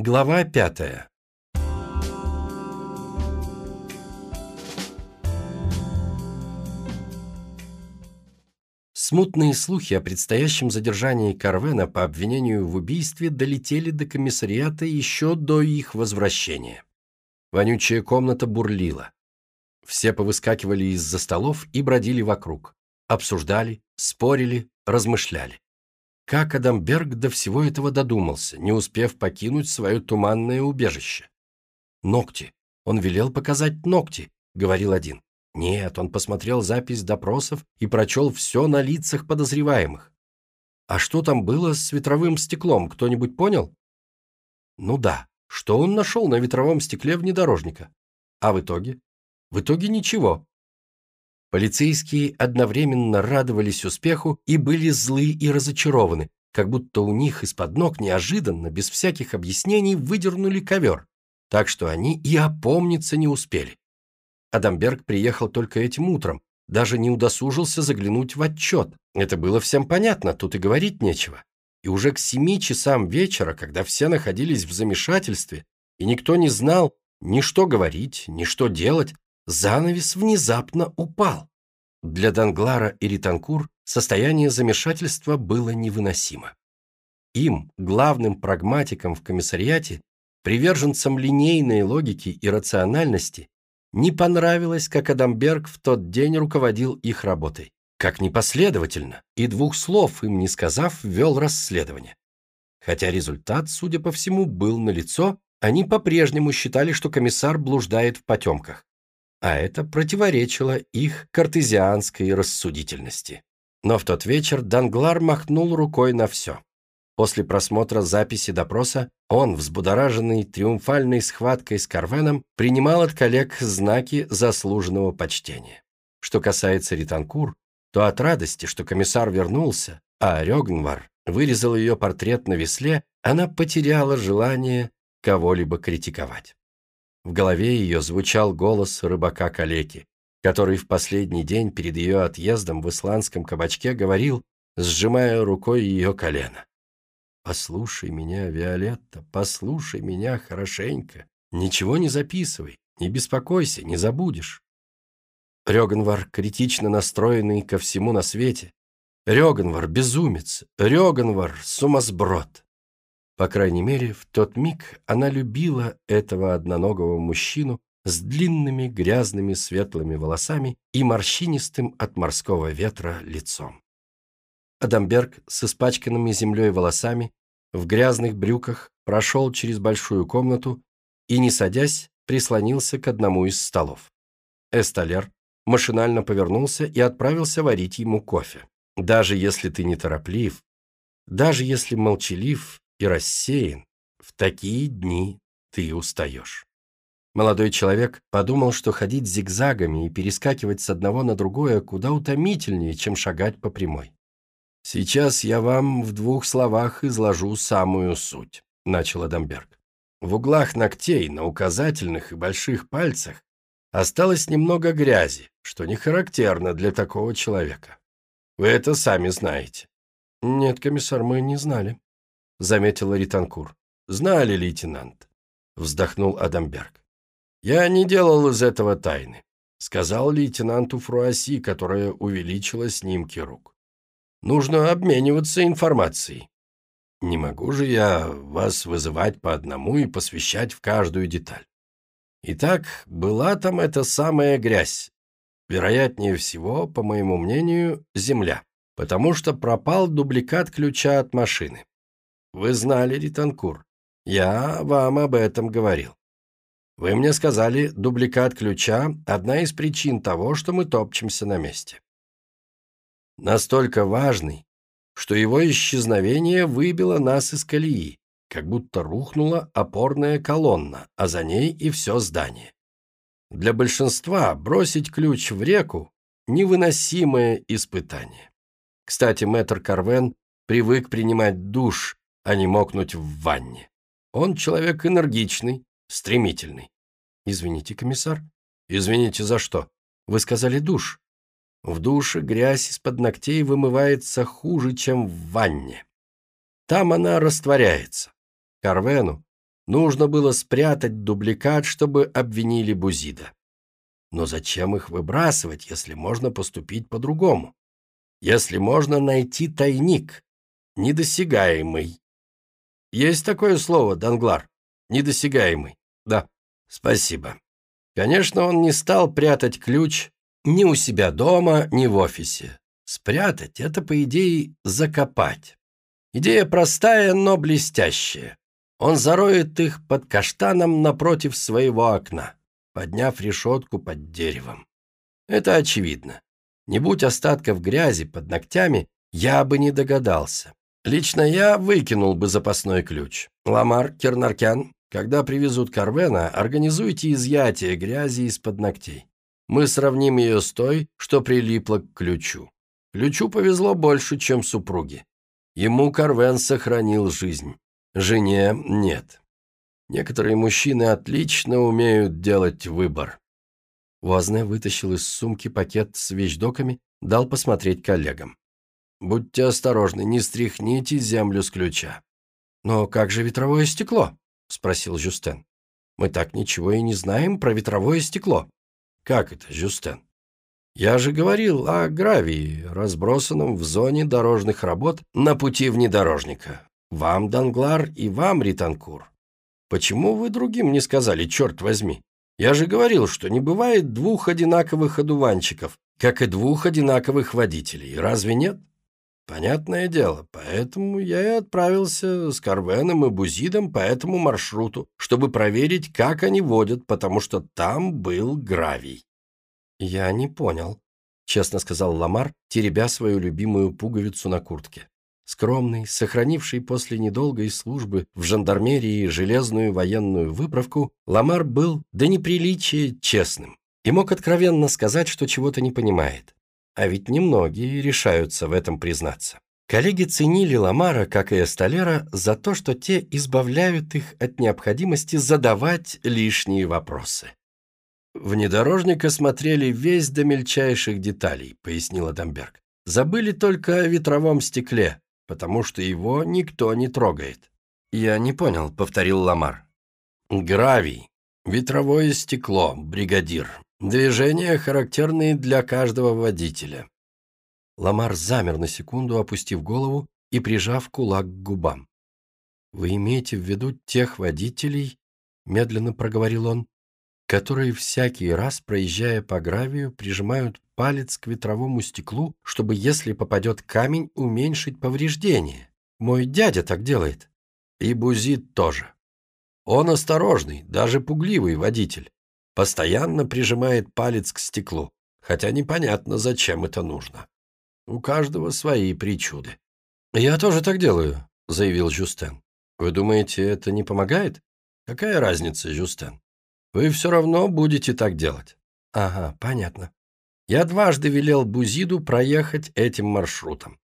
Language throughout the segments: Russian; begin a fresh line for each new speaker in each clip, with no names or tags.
Глава пятая Смутные слухи о предстоящем задержании Карвена по обвинению в убийстве долетели до комиссариата еще до их возвращения. Вонючая комната бурлила. Все повыскакивали из-за столов и бродили вокруг. Обсуждали, спорили, размышляли. Как Адамберг до всего этого додумался, не успев покинуть свое туманное убежище? «Ногти. Он велел показать ногти», — говорил один. Нет, он посмотрел запись допросов и прочел все на лицах подозреваемых. А что там было с ветровым стеклом, кто-нибудь понял? Ну да, что он нашел на ветровом стекле внедорожника? А в итоге? В итоге ничего. Полицейские одновременно радовались успеху и были злы и разочарованы, как будто у них из-под ног неожиданно, без всяких объяснений, выдернули ковер, так что они и опомниться не успели. Адамберг приехал только этим утром, даже не удосужился заглянуть в отчет. Это было всем понятно, тут и говорить нечего. И уже к семи часам вечера, когда все находились в замешательстве, и никто не знал ни что говорить, ни что делать, занавес внезапно упал. Для Данглара и Ританкур состояние замешательства было невыносимо. Им, главным прагматикам в комиссариате, приверженцам линейной логики и рациональности, не понравилось, как Адамберг в тот день руководил их работой. Как непоследовательно, и двух слов им не сказав, вел расследование. Хотя результат, судя по всему, был налицо, они по-прежнему считали, что комиссар блуждает в потемках а это противоречило их картезианской рассудительности. Но в тот вечер Данглар махнул рукой на все. После просмотра записи допроса он, взбудораженный триумфальной схваткой с Карвеном, принимал от коллег знаки заслуженного почтения. Что касается Ританкур, то от радости, что комиссар вернулся, а Рёгнвар вырезал ее портрет на весле, она потеряла желание кого-либо критиковать. В голове ее звучал голос рыбака-калеки, который в последний день перед ее отъездом в исландском кабачке говорил, сжимая рукой ее колено. «Послушай меня, Виолетта, послушай меня хорошенько. Ничего не записывай, не беспокойся, не забудешь». Рёганвар, критично настроенный ко всему на свете. Рёганвар, безумец. Рёганвар, сумасброд. По крайней мере, в тот миг она любила этого одноногого мужчину с длинными грязными светлыми волосами и морщинистым от морского ветра лицом. Адамберг с испачканными землей волосами в грязных брюках прошел через большую комнату и, не садясь, прислонился к одному из столов. Эсталер машинально повернулся и отправился варить ему кофе. Даже если ты нетороплив, даже если молчалив и рассеян, в такие дни ты устаешь. Молодой человек подумал, что ходить зигзагами и перескакивать с одного на другое куда утомительнее, чем шагать по прямой. «Сейчас я вам в двух словах изложу самую суть», — начал Адамберг. В углах ногтей, на указательных и больших пальцах осталось немного грязи, что не характерно для такого человека. Вы это сами знаете. Нет, комиссар, мы не знали. — заметила Ританкур. «Знали, лейтенант», — вздохнул Адамберг. «Я не делал из этого тайны», — сказал лейтенанту Фруаси, которая увеличила снимки рук. «Нужно обмениваться информацией. Не могу же я вас вызывать по одному и посвящать в каждую деталь. Итак, была там эта самая грязь. Вероятнее всего, по моему мнению, земля, потому что пропал дубликат ключа от машины. Вы знали, Ританкур. Я вам об этом говорил. Вы мне сказали, дубликат ключа – одна из причин того, что мы топчемся на месте. Настолько важный, что его исчезновение выбило нас из колеи, как будто рухнула опорная колонна, а за ней и все здание. Для большинства бросить ключ в реку – невыносимое испытание. Кстати, мэтр Карвен привык принимать душ а не мокнуть в ванне. Он человек энергичный, стремительный. Извините, комиссар. Извините, за что? Вы сказали душ. В душе грязь из-под ногтей вымывается хуже, чем в ванне. Там она растворяется. Карвену Нужно было спрятать дубликат, чтобы обвинили Бузида. Но зачем их выбрасывать, если можно поступить по-другому? Если можно найти тайник, недосягаемый. Есть такое слово, Данглар? Недосягаемый. Да, спасибо. Конечно, он не стал прятать ключ ни у себя дома, ни в офисе. Спрятать — это, по идее, закопать. Идея простая, но блестящая. Он зароет их под каштаном напротив своего окна, подняв решетку под деревом. Это очевидно. Не будь остатков грязи под ногтями, я бы не догадался. Лично я выкинул бы запасной ключ. Ламар, Кернаркян, когда привезут Карвена, организуйте изъятие грязи из-под ногтей. Мы сравним ее с той, что прилипла к ключу. Ключу повезло больше, чем супруге. Ему Карвен сохранил жизнь. Жене нет. Некоторые мужчины отлично умеют делать выбор. Уазне вытащил из сумки пакет с вещдоками, дал посмотреть коллегам. «Будьте осторожны, не стряхните землю с ключа». «Но как же ветровое стекло?» – спросил Жюстен. «Мы так ничего и не знаем про ветровое стекло». «Как это, Жюстен?» «Я же говорил о гравии, разбросанном в зоне дорожных работ на пути внедорожника. Вам, Данглар, и вам, Ританкур. Почему вы другим не сказали, черт возьми? Я же говорил, что не бывает двух одинаковых одуванчиков, как и двух одинаковых водителей. Разве нет? Понятное дело, поэтому я и отправился с Карвеном и Бузидом по этому маршруту, чтобы проверить, как они водят, потому что там был гравий. Я не понял, честно сказал Ламар, теребя свою любимую пуговицу на куртке. Скромный, сохранивший после недолгой службы в жандармерии железную военную выправку, Ламар был до неприличия честным и мог откровенно сказать, что чего-то не понимает. А ведь немногие решаются в этом признаться. Коллеги ценили Ламара, как и Эсталера, за то, что те избавляют их от необходимости задавать лишние вопросы. «Внедорожника смотрели весь до мельчайших деталей», — пояснила Дамберг. «Забыли только о ветровом стекле, потому что его никто не трогает». «Я не понял», — повторил Ламар. «Гравий, ветровое стекло, бригадир. Движения, характерные для каждого водителя». Ламар замер на секунду, опустив голову и прижав кулак к губам. «Вы имеете в виду тех водителей?» — медленно проговорил он которые всякий раз, проезжая по гравию, прижимают палец к ветровому стеклу, чтобы, если попадет камень, уменьшить повреждение. Мой дядя так делает. И Бузит тоже. Он осторожный, даже пугливый водитель. Постоянно прижимает палец к стеклу, хотя непонятно, зачем это нужно. У каждого свои причуды. «Я тоже так делаю», — заявил Жюстен. «Вы думаете, это не помогает?» «Какая разница, Жюстен? Вы все равно будете так делать. Ага, понятно. Я дважды велел Бузиду проехать этим маршрутом.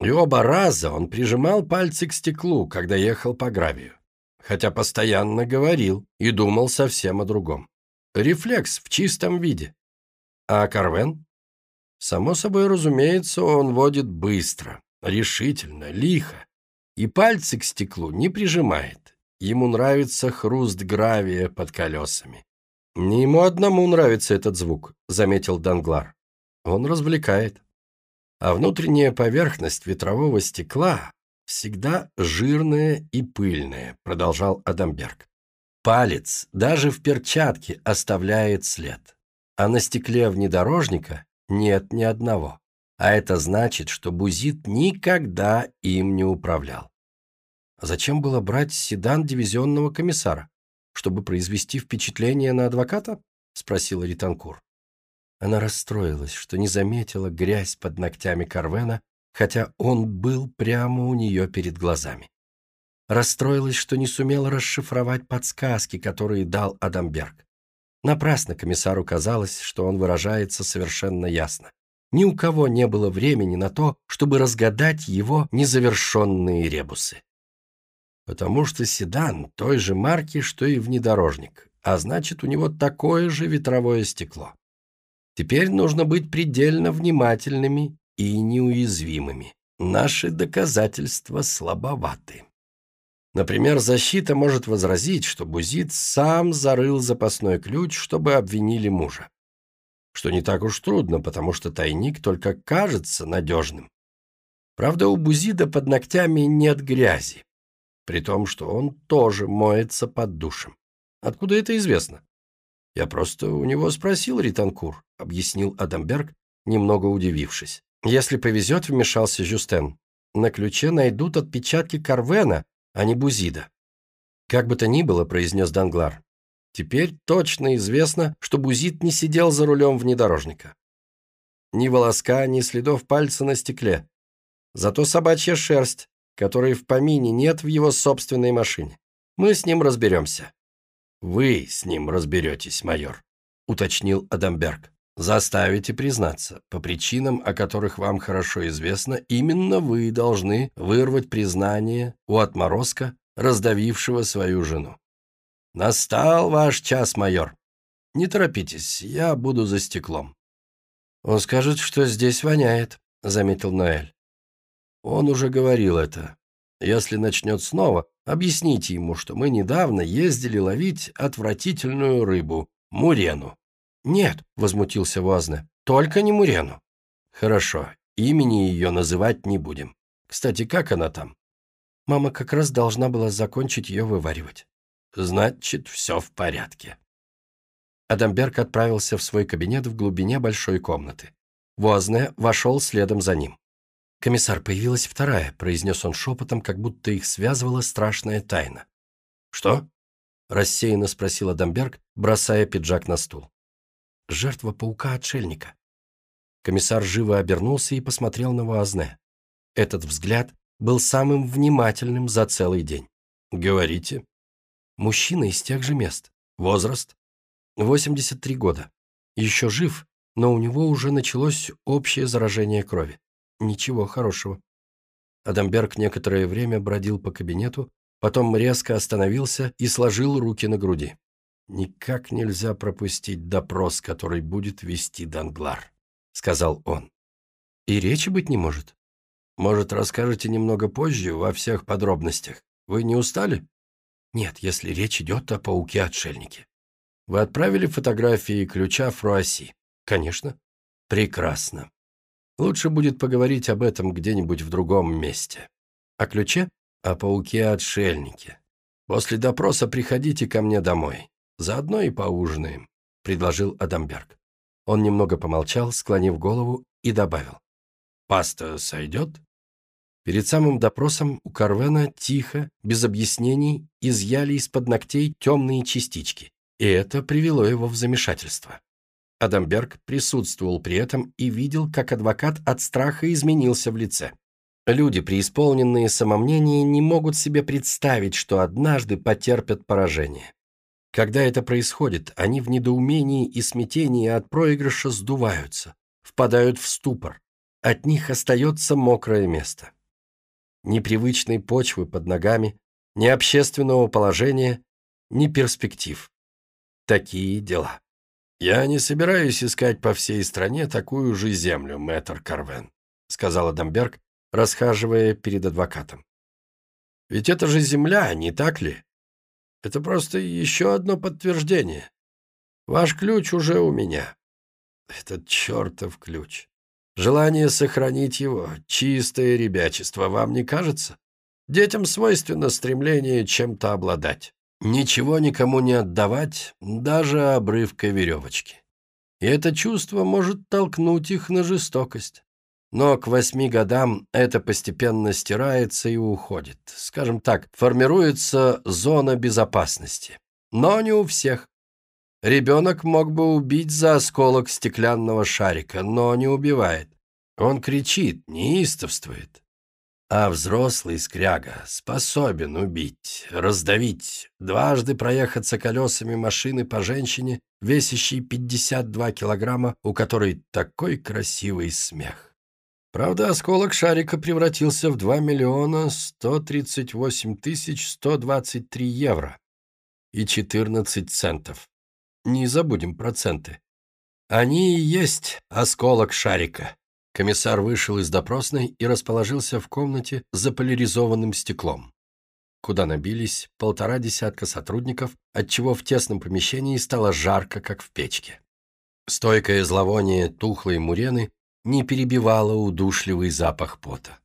И оба раза он прижимал пальцы к стеклу, когда ехал по гравию. Хотя постоянно говорил и думал совсем о другом. Рефлекс в чистом виде. А Карвен? Само собой разумеется, он водит быстро, решительно, лихо. И пальцы к стеклу не прижимает. Ему нравится хруст гравия под колесами. «Не ему одному нравится этот звук», — заметил Данглар. «Он развлекает. А внутренняя поверхность ветрового стекла всегда жирная и пыльная», — продолжал Адамберг. «Палец даже в перчатке оставляет след, а на стекле внедорожника нет ни одного. А это значит, что Бузит никогда им не управлял. Зачем было брать седан дивизионного комиссара? Чтобы произвести впечатление на адвоката? Спросила Ританкур. Она расстроилась, что не заметила грязь под ногтями Карвена, хотя он был прямо у нее перед глазами. Расстроилась, что не сумела расшифровать подсказки, которые дал Адамберг. Напрасно комиссару казалось, что он выражается совершенно ясно. Ни у кого не было времени на то, чтобы разгадать его незавершенные ребусы потому что седан той же марки, что и внедорожник, а значит, у него такое же ветровое стекло. Теперь нужно быть предельно внимательными и неуязвимыми. Наши доказательства слабоваты. Например, защита может возразить, что Бузит сам зарыл запасной ключ, чтобы обвинили мужа. Что не так уж трудно, потому что тайник только кажется надежным. Правда, у Бузида под ногтями нет грязи, при том, что он тоже моется под душем. Откуда это известно? Я просто у него спросил Ританкур, объяснил Адамберг, немного удивившись. Если повезет, вмешался Жюстен. На ключе найдут отпечатки Карвена, а не Бузида. Как бы то ни было, произнес Данглар, теперь точно известно, что Бузид не сидел за рулем внедорожника. Ни волоска, ни следов пальца на стекле. Зато собачья шерсть, которой в помине нет в его собственной машине. Мы с ним разберемся. «Вы с ним разберетесь, майор», — уточнил Адамберг. «Заставите признаться, по причинам, о которых вам хорошо известно, именно вы должны вырвать признание у отморозка, раздавившего свою жену. Настал ваш час, майор. Не торопитесь, я буду за стеклом». «Он скажет, что здесь воняет», — заметил Ноэль. Он уже говорил это. Если начнет снова, объясните ему, что мы недавно ездили ловить отвратительную рыбу – мурену. «Нет», – возмутился Вазне, – «только не мурену». «Хорошо, имени ее называть не будем. Кстати, как она там?» Мама как раз должна была закончить ее вываривать. «Значит, все в порядке». Адамберг отправился в свой кабинет в глубине большой комнаты. Вуазне вошел следом за ним. «Комиссар, появилась вторая», — произнес он шепотом, как будто их связывала страшная тайна. «Что?» — рассеянно спросил Адамберг, бросая пиджак на стул. «Жертва паука-отшельника». Комиссар живо обернулся и посмотрел на Вуазне. Этот взгляд был самым внимательным за целый день. «Говорите». Мужчина из тех же мест. Возраст? 83 года. Еще жив, но у него уже началось общее заражение крови. Ничего хорошего. Адамберг некоторое время бродил по кабинету, потом резко остановился и сложил руки на груди. «Никак нельзя пропустить допрос, который будет вести Данглар», — сказал он. «И речи быть не может. Может, расскажете немного позже, во всех подробностях. Вы не устали?» «Нет, если речь идет о пауке-отшельнике». «Вы отправили фотографии ключа Фруасси?» «Конечно». «Прекрасно. Лучше будет поговорить об этом где-нибудь в другом месте. О ключе? О пауке-отшельнике. После допроса приходите ко мне домой. Заодно и поужинаем», — предложил Адамберг. Он немного помолчал, склонив голову, и добавил. «Паста сойдет?» Перед самым допросом у Карвена тихо, без объяснений, изъяли из-под ногтей темные частички, и это привело его в замешательство. Адамберг присутствовал при этом и видел, как адвокат от страха изменился в лице. Люди, преисполненные самомнения, не могут себе представить, что однажды потерпят поражение. Когда это происходит, они в недоумении и смятении от проигрыша сдуваются, впадают в ступор. От них остается мокрое место. Ни привычной почвы под ногами, ни общественного положения, ни перспектив. Такие дела. «Я не собираюсь искать по всей стране такую же землю, мэтр Карвен», сказал Адамберг, расхаживая перед адвокатом. «Ведь это же земля, не так ли? Это просто еще одно подтверждение. Ваш ключ уже у меня. Этот чертов ключ. Желание сохранить его — чистое ребячество, вам не кажется? Детям свойственно стремление чем-то обладать. Ничего никому не отдавать, даже обрывка веревочки. И это чувство может толкнуть их на жестокость. Но к восьми годам это постепенно стирается и уходит. Скажем так, формируется зона безопасности. Но не у всех. Ребенок мог бы убить за осколок стеклянного шарика, но не убивает. Он кричит, неистовствует. А взрослый скряга способен убить, раздавить, дважды проехаться колесами машины по женщине, весящей 52 килограмма, у которой такой красивый смех. Правда, осколок шарика превратился в 2 миллиона 138 тысяч 123 евро и 14 центов. Не забудем проценты. Они и есть осколок шарика. Комиссар вышел из допросной и расположился в комнате за поляризованным стеклом. куда набились полтора десятка сотрудников, отчего в тесном помещении стало жарко, как в печке. Стойкое зловоние тухлой мурены не перебивало удушливый запах пота.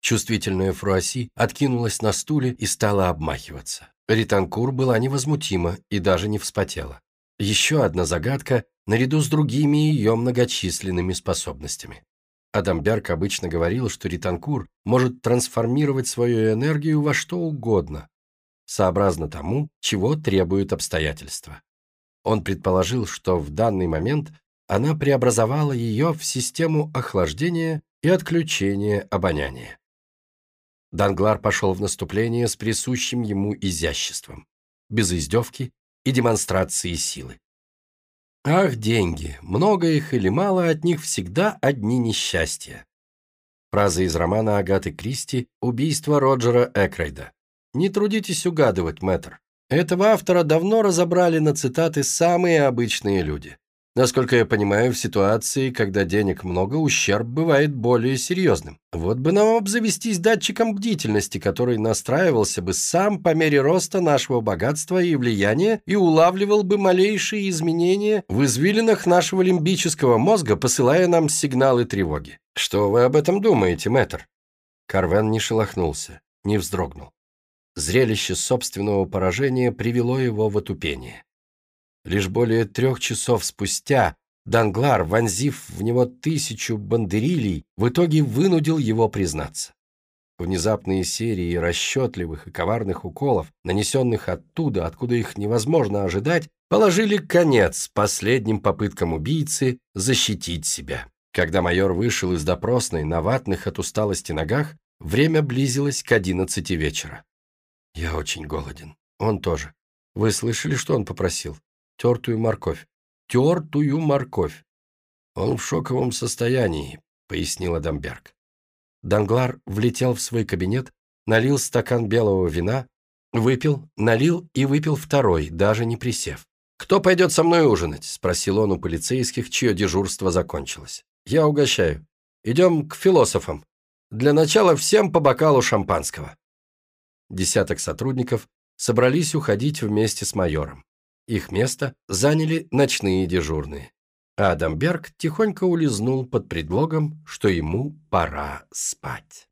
Чувствительная Фруаси откинулась на стуле и стала обмахиваться. Ританкур была невозмутима и даже не вспотела. Еще одна загадка наряду с другими ее многочисленными способностями. Адамберг обычно говорил, что Ританкур может трансформировать свою энергию во что угодно, сообразно тому, чего требуют обстоятельства. Он предположил, что в данный момент она преобразовала ее в систему охлаждения и отключения обоняния. Данглар пошел в наступление с присущим ему изяществом, без издевки и демонстрации силы. Ах, деньги, много их или мало, от них всегда одни несчастья. Фраза из романа Агаты Кристи «Убийство Роджера Экрейда». Не трудитесь угадывать, мэтр. Этого автора давно разобрали на цитаты самые обычные люди. Насколько я понимаю, в ситуации, когда денег много, ущерб бывает более серьезным. Вот бы нам обзавестись датчиком бдительности, который настраивался бы сам по мере роста нашего богатства и влияния и улавливал бы малейшие изменения в извилинах нашего лимбического мозга, посылая нам сигналы тревоги. Что вы об этом думаете, мэтр? Карвен не шелохнулся, не вздрогнул. Зрелище собственного поражения привело его в отупение. Лишь более трех часов спустя Данглар, вонзив в него тысячу бандерилей, в итоге вынудил его признаться. Внезапные серии расчетливых и коварных уколов, нанесенных оттуда, откуда их невозможно ожидать, положили конец последним попыткам убийцы защитить себя. Когда майор вышел из допросной на ватных от усталости ногах, время близилось к одиннадцати вечера. «Я очень голоден. Он тоже. Вы слышали, что он попросил? Тертую морковь. Тертую морковь. Он в шоковом состоянии, пояснил Адамберг. Данглар влетел в свой кабинет, налил стакан белого вина, выпил, налил и выпил второй, даже не присев. «Кто пойдет со мной ужинать?» – спросил он у полицейских, чье дежурство закончилось. «Я угощаю. Идем к философам. Для начала всем по бокалу шампанского». Десяток сотрудников собрались уходить вместе с майором. Их место заняли ночные дежурные. Адамберг тихонько улизнул под предлогом, что ему пора спать.